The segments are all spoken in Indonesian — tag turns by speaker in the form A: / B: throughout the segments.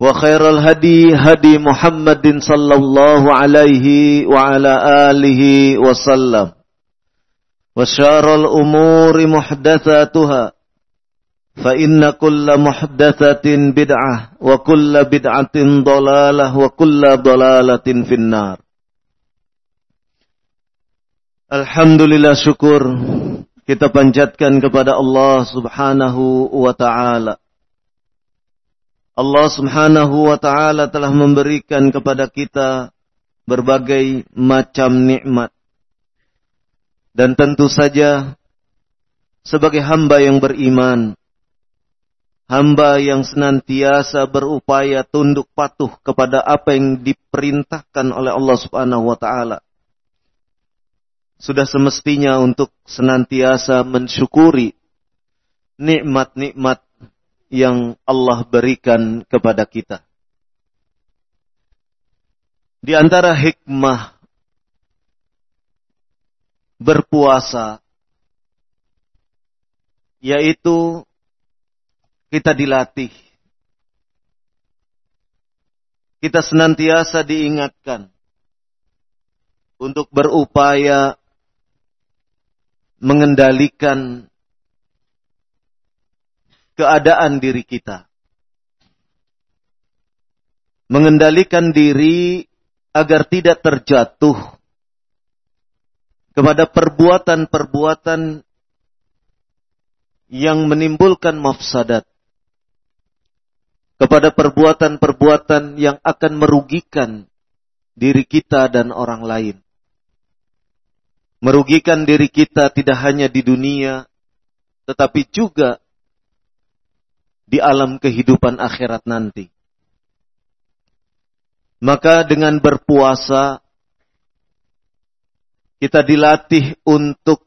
A: وخير الهدي هدي محمد صلى الله عليه وعلى آله وسلم وشار الأمور محدثاتها فإن كل محدثة بدعة وكل بدعة ضلالة وكل ضلالة في النار Alhamdulillah syukur kita panjatkan kepada Allah subhanahu wa ta'ala Allah Subhanahu wa taala telah memberikan kepada kita berbagai macam nikmat. Dan tentu saja sebagai hamba yang beriman, hamba yang senantiasa berupaya tunduk patuh kepada apa yang diperintahkan oleh Allah Subhanahu wa taala. Sudah semestinya untuk senantiasa mensyukuri nikmat-nikmat yang Allah berikan kepada kita. Di antara hikmah berpuasa yaitu kita dilatih. Kita senantiasa diingatkan untuk berupaya mengendalikan keadaan diri kita. Mengendalikan diri agar tidak terjatuh kepada perbuatan-perbuatan yang menimbulkan mafsadat. Kepada perbuatan-perbuatan yang akan merugikan diri kita dan orang lain. Merugikan diri kita tidak hanya di dunia, tetapi juga di alam kehidupan akhirat nanti. Maka dengan berpuasa kita dilatih untuk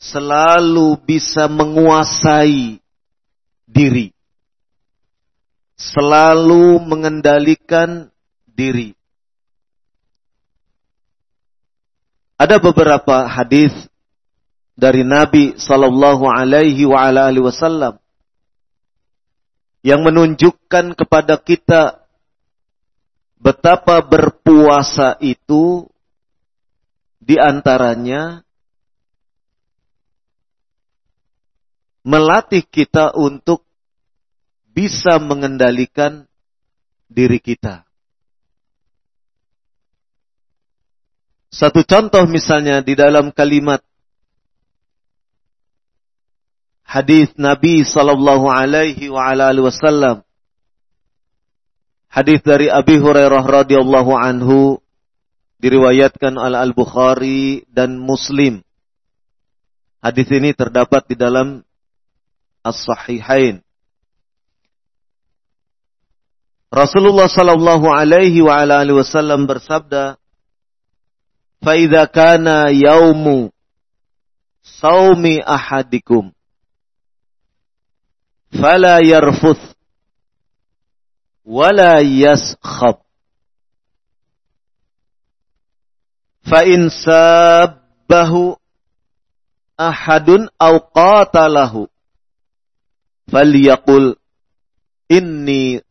A: selalu bisa menguasai diri. Selalu mengendalikan diri. Ada beberapa hadis dari Nabi Sallallahu Alaihi Wasallam yang menunjukkan kepada kita betapa berpuasa itu di antaranya melatih kita untuk bisa mengendalikan diri kita. Satu contoh misalnya di dalam kalimat hadis Nabi sallallahu alaihi wa ala alihi wasallam. Hadis dari Abi Hurairah radhiyallahu anhu diriwayatkan oleh Al-Bukhari dan Muslim. Hadis ini terdapat di dalam as-sahihain. Rasulullah sallallahu alaihi wa ala alihi wasallam bersabda, "Fa idza kana yaumu saumi ahadikum fala yarfuth wala yaskhab fa in sabbahu ahadun aw qatalahu falyaqul inni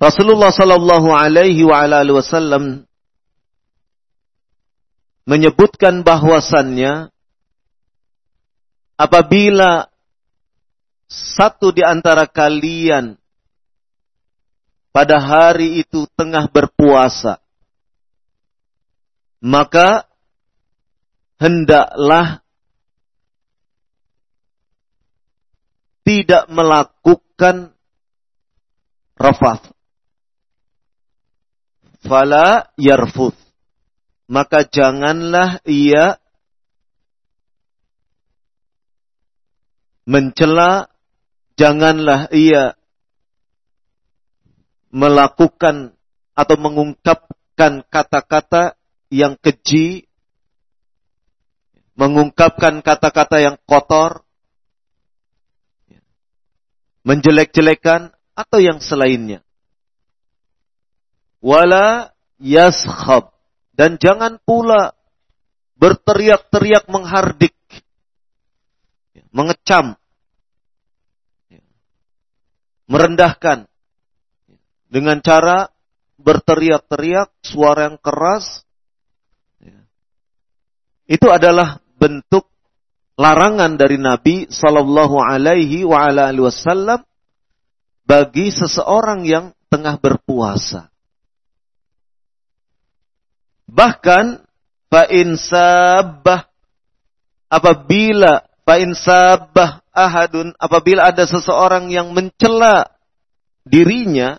A: Rasulullah sallallahu alaihi wasallam menyebutkan bahwasannya apabila satu di antara kalian pada hari itu tengah berpuasa maka hendaklah tidak melakukan rafath. Fala yarfuth. Maka janganlah ia mencela, janganlah ia melakukan atau mengungkapkan kata-kata yang keji, mengungkapkan kata-kata yang kotor, menjelek-jelekan, atau yang selainnya. Wala yaskhab. Dan jangan pula berteriak-teriak menghardik, mengecam, merendahkan, dengan cara berteriak-teriak, suara yang keras, itu adalah bentuk larangan dari Nabi Shallallahu Alaihi Wasallam bagi seseorang yang tengah berpuasa. Bahkan fa'in sabah apabila fa'in sabah ahadun apabila ada seseorang yang mencela dirinya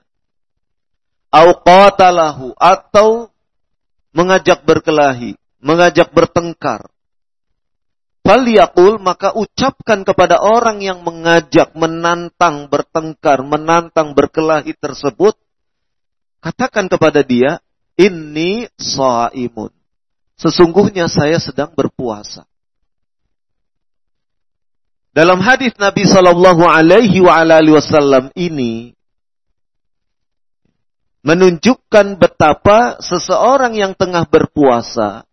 A: au qatalahu atau mengajak berkelahi mengajak bertengkar. Faliyakul maka ucapkan kepada orang yang mengajak, menantang, bertengkar, menantang, berkelahi tersebut. Katakan kepada dia, ini imun. Sesungguhnya saya sedang berpuasa. Dalam hadis Nabi Shallallahu Alaihi Wasallam ini menunjukkan betapa seseorang yang tengah berpuasa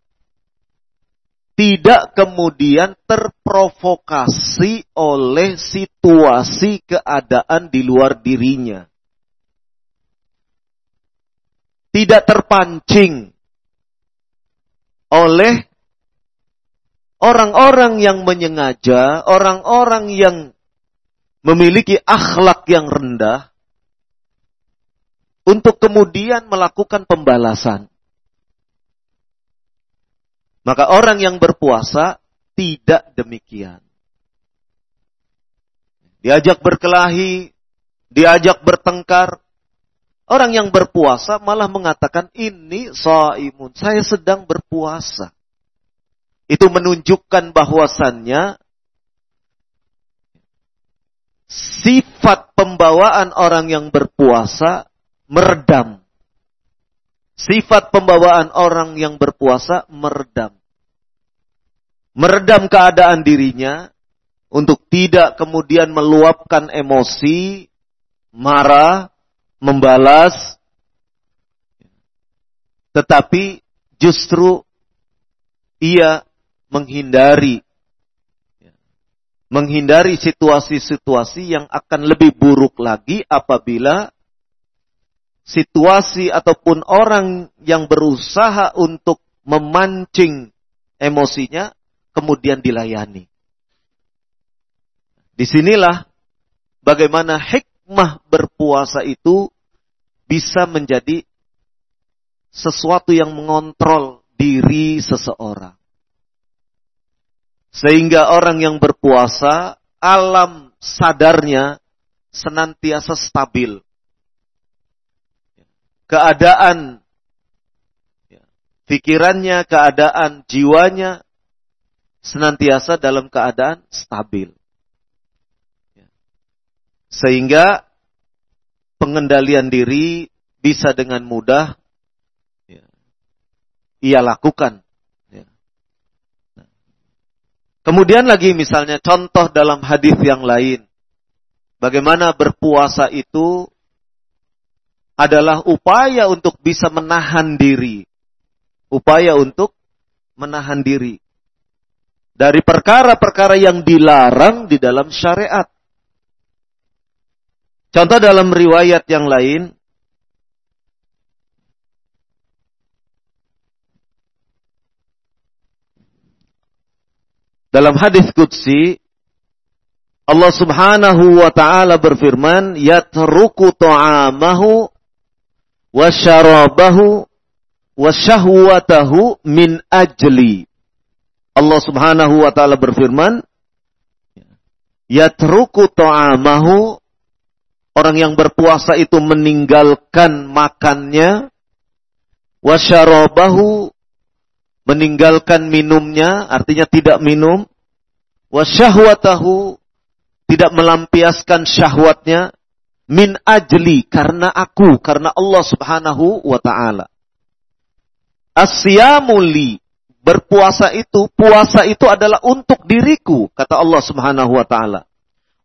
A: tidak kemudian terprovokasi oleh situasi keadaan di luar dirinya. Tidak terpancing oleh orang-orang yang menyengaja, orang-orang yang memiliki akhlak yang rendah, untuk kemudian melakukan pembalasan. Maka orang yang berpuasa tidak demikian. Diajak berkelahi, diajak bertengkar. Orang yang berpuasa malah mengatakan ini saimun, saya sedang berpuasa. Itu menunjukkan bahwasannya sifat pembawaan orang yang berpuasa meredam. Sifat pembawaan orang yang berpuasa meredam meredam keadaan dirinya untuk tidak kemudian meluapkan emosi, marah, membalas, tetapi justru ia menghindari menghindari situasi-situasi yang akan lebih buruk lagi apabila situasi ataupun orang yang berusaha untuk memancing emosinya kemudian dilayani. Di sinilah bagaimana hikmah berpuasa itu bisa menjadi sesuatu yang mengontrol diri seseorang. Sehingga orang yang berpuasa, alam sadarnya senantiasa stabil. Keadaan pikirannya, keadaan jiwanya senantiasa dalam keadaan stabil. Sehingga pengendalian diri bisa dengan mudah ya, ia lakukan. Ya. Kemudian lagi misalnya contoh dalam hadis yang lain. Bagaimana berpuasa itu adalah upaya untuk bisa menahan diri. Upaya untuk menahan diri. Dari perkara-perkara yang dilarang di dalam syariat. Contoh dalam riwayat yang lain, dalam hadis qudsi Allah Subhanahu wa taala berfirman, "Yatruku ta'amahu wa syarabahu wa syahwatahu min ajli." Allah Subhanahu wa taala berfirman, "Yatruku ta'amahu Orang yang berpuasa itu meninggalkan makannya, wasyarabahu meninggalkan minumnya, artinya tidak minum, wasyahwatahu tidak melampiaskan syahwatnya, min ajli karena aku, karena Allah Subhanahu wa taala. Asyamuli berpuasa itu, puasa itu adalah untuk diriku, kata Allah Subhanahu wa taala.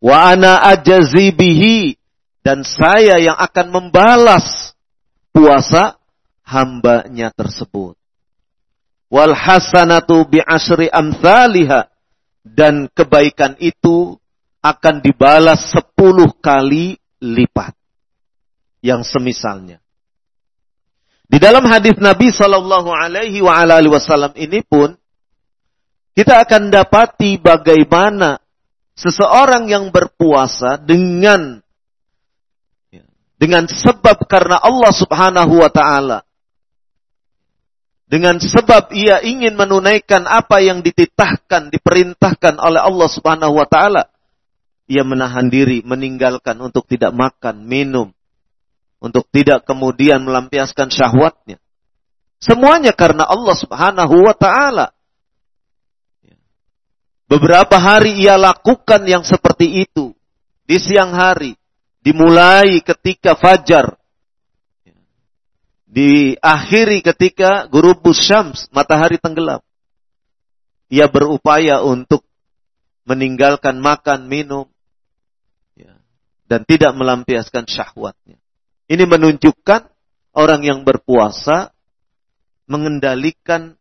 A: Wa ana ajazi bihi dan saya yang akan membalas puasa hambanya tersebut. Wal hasanatu bi asri amthaliha dan kebaikan itu akan dibalas sepuluh kali lipat yang semisalnya. Di dalam hadis Nabi Shallallahu Alaihi Wasallam ini pun kita akan dapati bagaimana seseorang yang berpuasa dengan dengan sebab karena Allah Subhanahu wa taala dengan sebab ia ingin menunaikan apa yang dititahkan, diperintahkan oleh Allah Subhanahu wa taala, ia menahan diri, meninggalkan untuk tidak makan, minum, untuk tidak kemudian melampiaskan syahwatnya. Semuanya karena Allah Subhanahu wa taala. Beberapa hari ia lakukan yang seperti itu di siang hari dimulai ketika fajar, diakhiri ketika gurubus syams, matahari tenggelam. Ia berupaya untuk meninggalkan makan, minum, ya, dan tidak melampiaskan syahwatnya. Ini menunjukkan orang yang berpuasa mengendalikan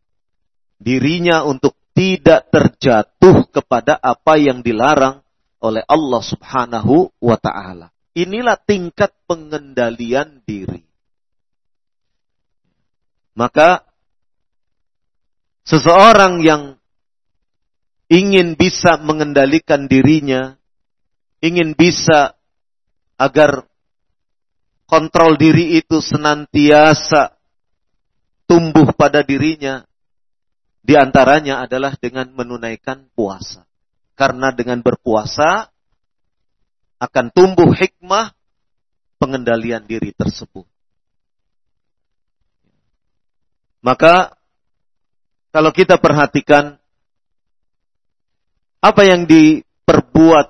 A: dirinya untuk tidak terjatuh kepada apa yang dilarang oleh Allah Subhanahu wa taala. Inilah tingkat pengendalian diri. Maka seseorang yang ingin bisa mengendalikan dirinya, ingin bisa agar kontrol diri itu senantiasa tumbuh pada dirinya, di antaranya adalah dengan menunaikan puasa. Karena dengan berpuasa, akan tumbuh hikmah pengendalian diri tersebut. Maka kalau kita perhatikan apa yang diperbuat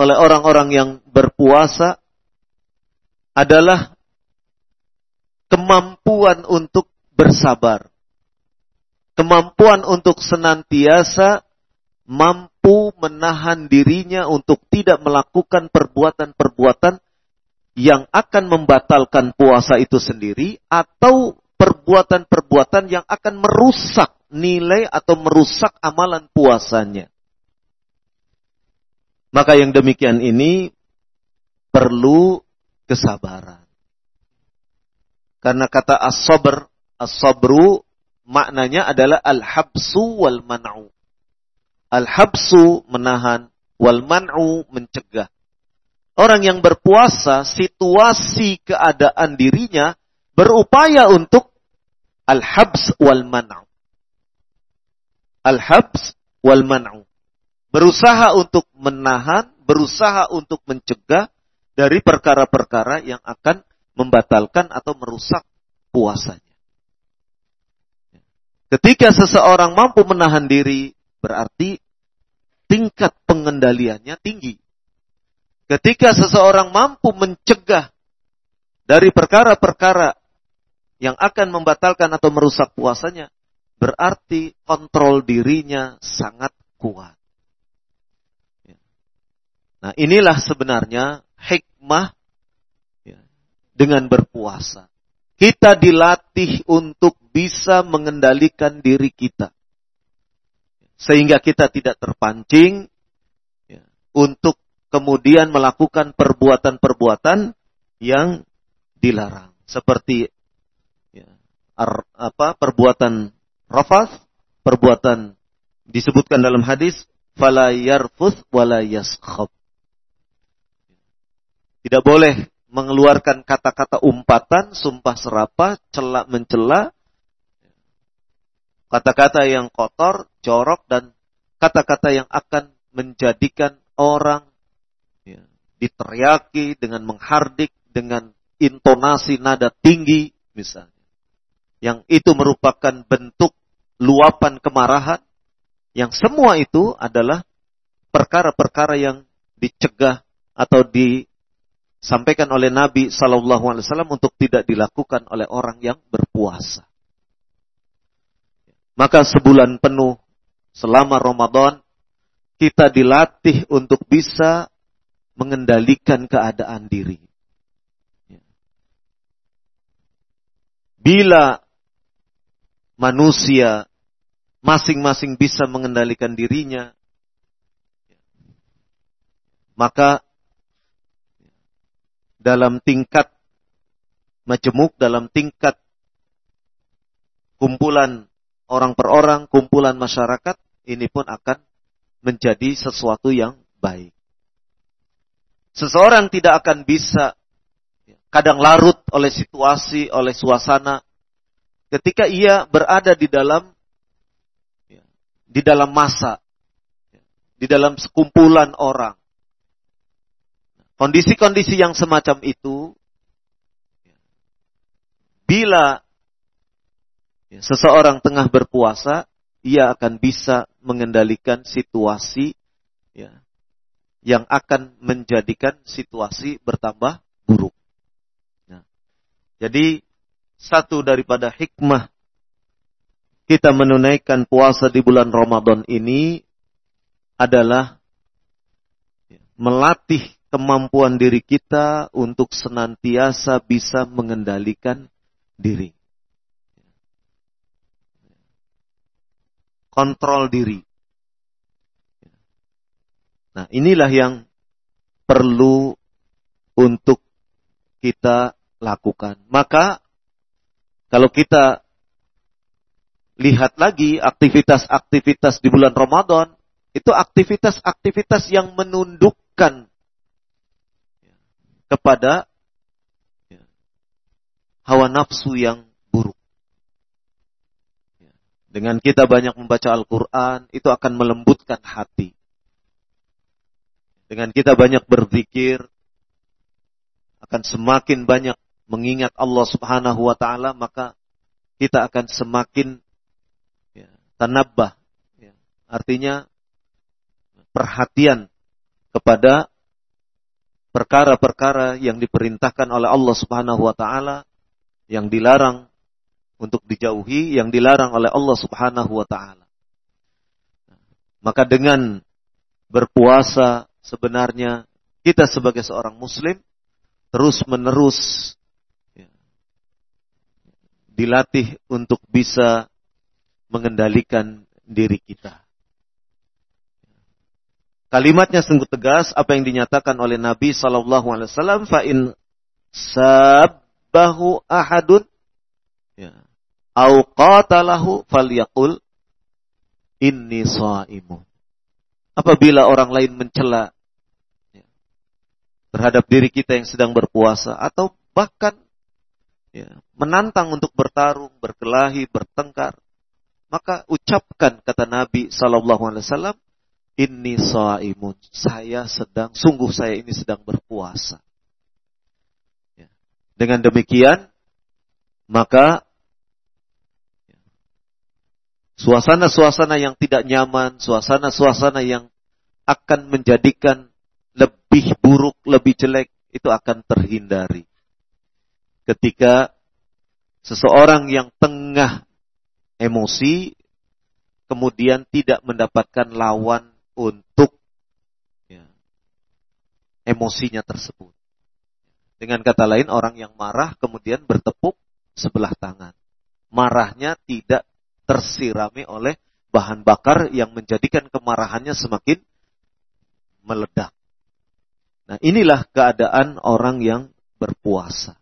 A: oleh orang-orang yang berpuasa adalah kemampuan untuk bersabar. Kemampuan untuk senantiasa mampu menahan dirinya untuk tidak melakukan perbuatan-perbuatan yang akan membatalkan puasa itu sendiri atau perbuatan-perbuatan yang akan merusak nilai atau merusak amalan puasanya. Maka yang demikian ini perlu kesabaran. Karena kata as-sabr, as-sabru maknanya adalah al-habsu wal man'u. Al-habsu menahan, wal man'u mencegah. Orang yang berpuasa, situasi keadaan dirinya berupaya untuk al-habs wal man'u. Al-habs wal man'u. Berusaha untuk menahan, berusaha untuk mencegah dari perkara-perkara yang akan membatalkan atau merusak puasanya. Ketika seseorang mampu menahan diri Berarti tingkat pengendaliannya tinggi. Ketika seseorang mampu mencegah dari perkara-perkara yang akan membatalkan atau merusak puasanya, berarti kontrol dirinya sangat kuat. Ya. Nah, inilah sebenarnya hikmah ya, dengan berpuasa. Kita dilatih untuk bisa mengendalikan diri kita. Sehingga kita tidak terpancing ya, untuk kemudian melakukan perbuatan-perbuatan yang dilarang. Seperti ar, apa perbuatan rafas, perbuatan disebutkan dalam hadis fala yarfuth wala yaskhab. Tidak boleh mengeluarkan kata-kata umpatan, sumpah serapah, celak mencela, kata-kata yang kotor, jorok dan kata-kata yang akan menjadikan orang ya, diteriaki dengan menghardik dengan intonasi nada tinggi misalnya. Yang itu merupakan bentuk luapan kemarahan yang semua itu adalah perkara-perkara yang dicegah atau disampaikan oleh Nabi Shallallahu Alaihi Wasallam untuk tidak dilakukan oleh orang yang berpuasa. Maka sebulan penuh selama Ramadan kita dilatih untuk bisa mengendalikan keadaan diri. Bila manusia masing-masing bisa mengendalikan dirinya, maka dalam tingkat majemuk, dalam tingkat kumpulan orang per orang, kumpulan masyarakat, ini pun akan menjadi sesuatu yang baik. Seseorang tidak akan bisa kadang larut oleh situasi, oleh suasana. Ketika ia berada di dalam di dalam masa, di dalam sekumpulan orang. Kondisi-kondisi yang semacam itu, bila seseorang tengah berpuasa, ia akan bisa mengendalikan situasi ya, yang akan menjadikan situasi bertambah buruk. Jadi satu daripada hikmah kita menunaikan puasa di bulan Ramadan ini adalah melatih kemampuan diri kita untuk senantiasa bisa mengendalikan diri. Kontrol diri. Nah, inilah yang perlu untuk kita lakukan. Maka kalau kita lihat lagi aktivitas-aktivitas di bulan Ramadan, itu aktivitas-aktivitas yang menundukkan kepada hawa nafsu yang buruk. Dengan kita banyak membaca Al-Quran, itu akan melembutkan hati. Dengan kita banyak berzikir, akan semakin banyak mengingat Allah Subhanahu wa taala maka kita akan semakin ya, tanabbah ya. artinya perhatian kepada perkara-perkara yang diperintahkan oleh Allah Subhanahu wa taala yang dilarang untuk dijauhi yang dilarang oleh Allah Subhanahu wa taala. Maka dengan berpuasa sebenarnya kita sebagai seorang muslim terus menerus dilatih untuk bisa mengendalikan diri kita. Kalimatnya sungguh tegas apa yang dinyatakan oleh Nabi Shallallahu Alaihi Wasallam. Fa in sabbahu ahadun, ya, au qatalahu shaimun. Apabila orang lain mencela ya, terhadap diri kita yang sedang berpuasa atau bahkan ya, menantang untuk bertarung, berkelahi, bertengkar, maka ucapkan kata Nabi Shallallahu Alaihi Wasallam, ini saimun, saya sedang, sungguh saya ini sedang berpuasa. Ya. Dengan demikian, maka suasana-suasana yang tidak nyaman, suasana-suasana yang akan menjadikan lebih buruk, lebih jelek, itu akan terhindari. Ketika seseorang yang tengah emosi, kemudian tidak mendapatkan lawan untuk ya, emosinya tersebut. Dengan kata lain, orang yang marah kemudian bertepuk sebelah tangan. Marahnya tidak tersirami oleh bahan bakar yang menjadikan kemarahannya semakin meledak. Nah, inilah keadaan orang yang berpuasa.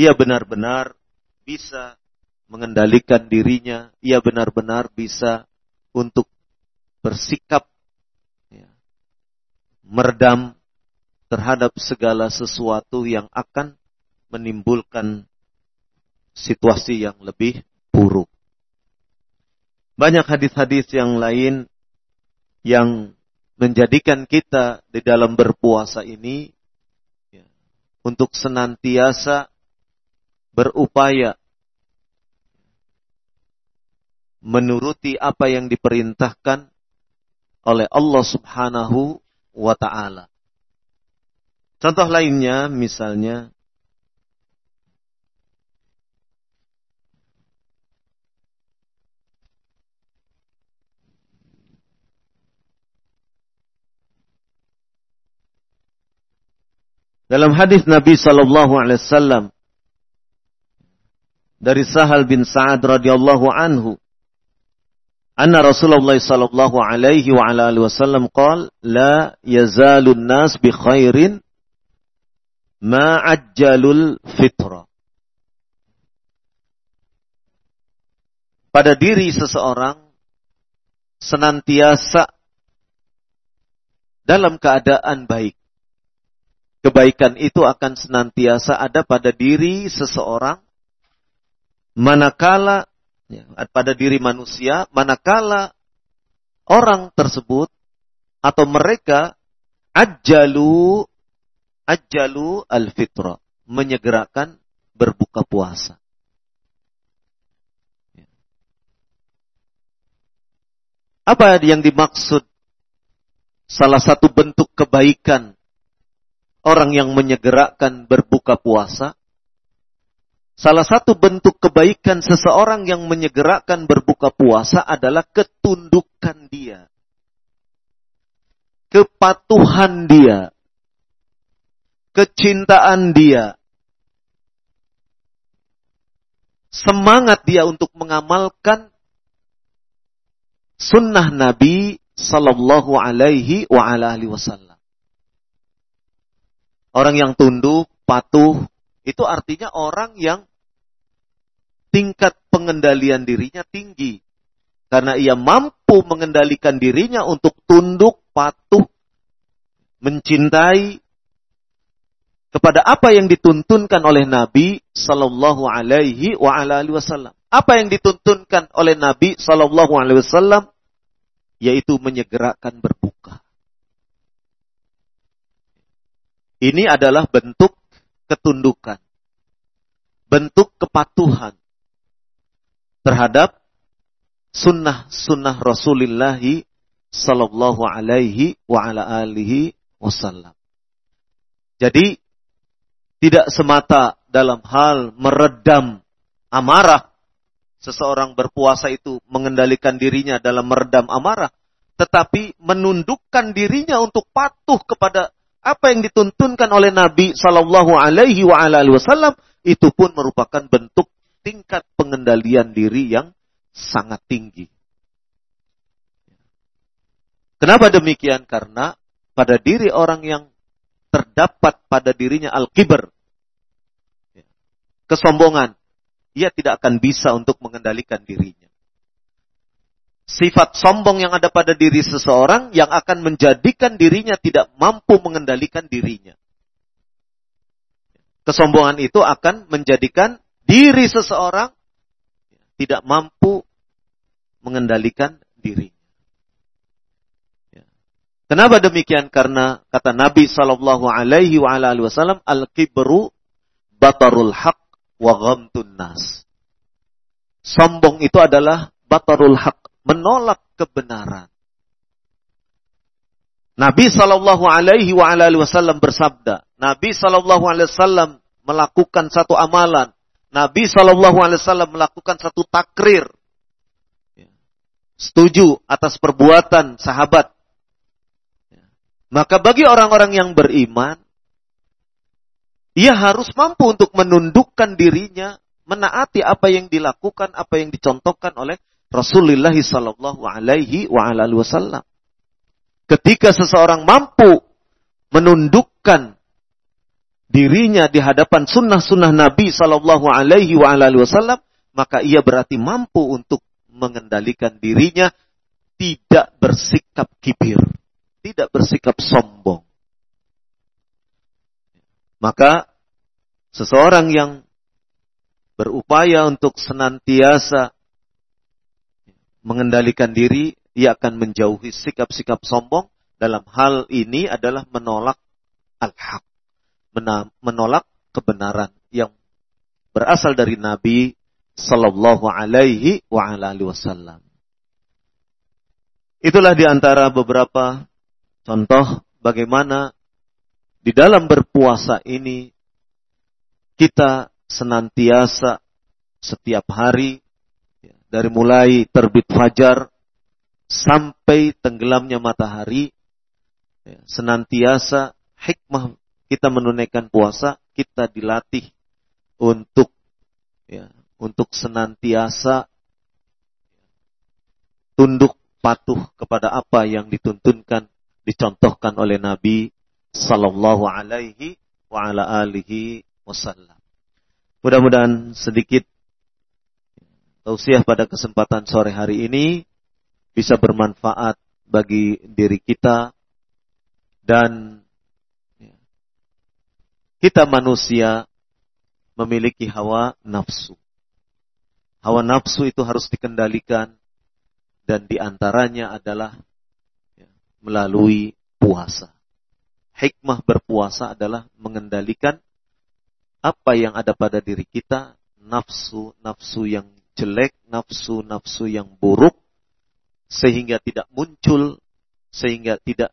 A: Ia benar-benar bisa mengendalikan dirinya, ia benar-benar bisa untuk bersikap ya, meredam terhadap segala sesuatu yang akan menimbulkan situasi yang lebih buruk. Banyak hadis-hadis yang lain yang menjadikan kita di dalam berpuasa ini ya, untuk senantiasa berupaya menuruti apa yang diperintahkan oleh Allah Subhanahu wa taala. Contoh lainnya misalnya Dalam hadis Nabi sallallahu alaihi wasallam dari Sahal bin Sa'ad radhiyallahu anhu anna Rasulullah sallallahu alaihi wa ala alihi wasallam qaal la yazalun nas bi khairin ma ajjalul fitra. Pada diri seseorang senantiasa dalam keadaan baik. Kebaikan itu akan senantiasa ada pada diri seseorang manakala ya, pada diri manusia manakala orang tersebut atau mereka ajalu ajalu al-fitra menyegerakan berbuka puasa. Ya. Apa yang dimaksud salah satu bentuk kebaikan orang yang menyegerakan berbuka puasa, salah satu bentuk kebaikan seseorang yang menyegerakan berbuka puasa adalah ketundukan dia. Kepatuhan dia. Kecintaan dia. Semangat dia untuk mengamalkan sunnah Nabi Sallallahu Alaihi wa alihi Wasallam. Orang yang tunduk, patuh, itu artinya orang yang tingkat pengendalian dirinya tinggi. Karena ia mampu mengendalikan dirinya untuk tunduk, patuh, mencintai kepada apa yang dituntunkan oleh Nabi Sallallahu Alaihi Wasallam. Apa yang dituntunkan oleh Nabi Sallallahu Alaihi Wasallam yaitu menyegerakan berbuka. Ini adalah bentuk ketundukan. Bentuk kepatuhan terhadap sunnah-sunnah Rasulullah sallallahu alaihi wa ala alihi wasallam. Jadi tidak semata dalam hal meredam amarah seseorang berpuasa itu mengendalikan dirinya dalam meredam amarah, tetapi menundukkan dirinya untuk patuh kepada apa yang dituntunkan oleh Nabi Shallallahu Alaihi Wasallam itu pun merupakan bentuk tingkat pengendalian diri yang sangat tinggi. Kenapa demikian? Karena pada diri orang yang terdapat pada dirinya al-kibr, kesombongan, ia tidak akan bisa untuk mengendalikan dirinya sifat sombong yang ada pada diri seseorang yang akan menjadikan dirinya tidak mampu mengendalikan dirinya. Kesombongan itu akan menjadikan diri seseorang tidak mampu mengendalikan dirinya. Ya. Kenapa demikian? Karena kata Nabi Shallallahu Alaihi Wasallam, al kibru batarul haq wa ghamtun nas. Sombong itu adalah batarul haq, menolak kebenaran. Nabi Shallallahu Alaihi Wasallam bersabda, Nabi Shallallahu Alaihi Wasallam melakukan satu amalan, Nabi Wasallam melakukan satu takrir, setuju atas perbuatan sahabat. Maka bagi orang-orang yang beriman, ia harus mampu untuk menundukkan dirinya, menaati apa yang dilakukan, apa yang dicontohkan oleh Rasulullah Sallallahu Alaihi Wasallam. Ketika seseorang mampu menundukkan dirinya di hadapan sunnah-sunnah Nabi Sallallahu Alaihi Wasallam, maka ia berarti mampu untuk mengendalikan dirinya tidak bersikap kibir, tidak bersikap sombong. Maka seseorang yang berupaya untuk senantiasa mengendalikan diri ia akan menjauhi sikap-sikap sombong dalam hal ini adalah menolak al-haq. Menolak kebenaran yang berasal dari Nabi Sallallahu Alaihi Wasallam. Itulah di antara beberapa contoh bagaimana di dalam berpuasa ini kita senantiasa setiap hari dari mulai terbit fajar sampai tenggelamnya matahari ya, senantiasa hikmah kita menunaikan puasa kita dilatih untuk ya, untuk senantiasa tunduk patuh kepada apa yang dituntunkan dicontohkan oleh Nabi sallallahu alaihi wa ala alihi wasallam. Mudah-mudahan sedikit tausiah pada kesempatan sore hari ini bisa bermanfaat bagi diri kita dan kita manusia memiliki hawa nafsu. Hawa nafsu itu harus dikendalikan dan di antaranya adalah melalui puasa. Hikmah berpuasa adalah mengendalikan apa yang ada pada diri kita, nafsu-nafsu yang jelek, nafsu-nafsu yang buruk, sehingga tidak muncul, sehingga tidak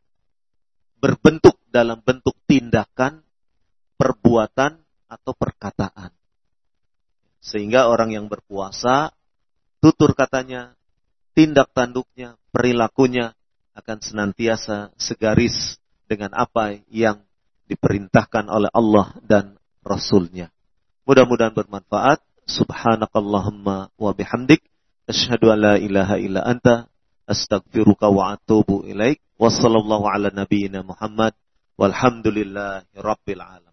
A: berbentuk dalam bentuk tindakan, perbuatan, atau perkataan. Sehingga orang yang berpuasa, tutur katanya, tindak tanduknya, perilakunya akan senantiasa segaris dengan apa yang diperintahkan oleh Allah dan Rasulnya. Mudah-mudahan bermanfaat. Subhanakallahumma wa bihamdik. Asyhadu an la ilaha illa anta astaghfiruka wa atubu ilaik. Wassallallahu ala nabiyyina Muhammad. Walhamdulillahi rabbil alamin.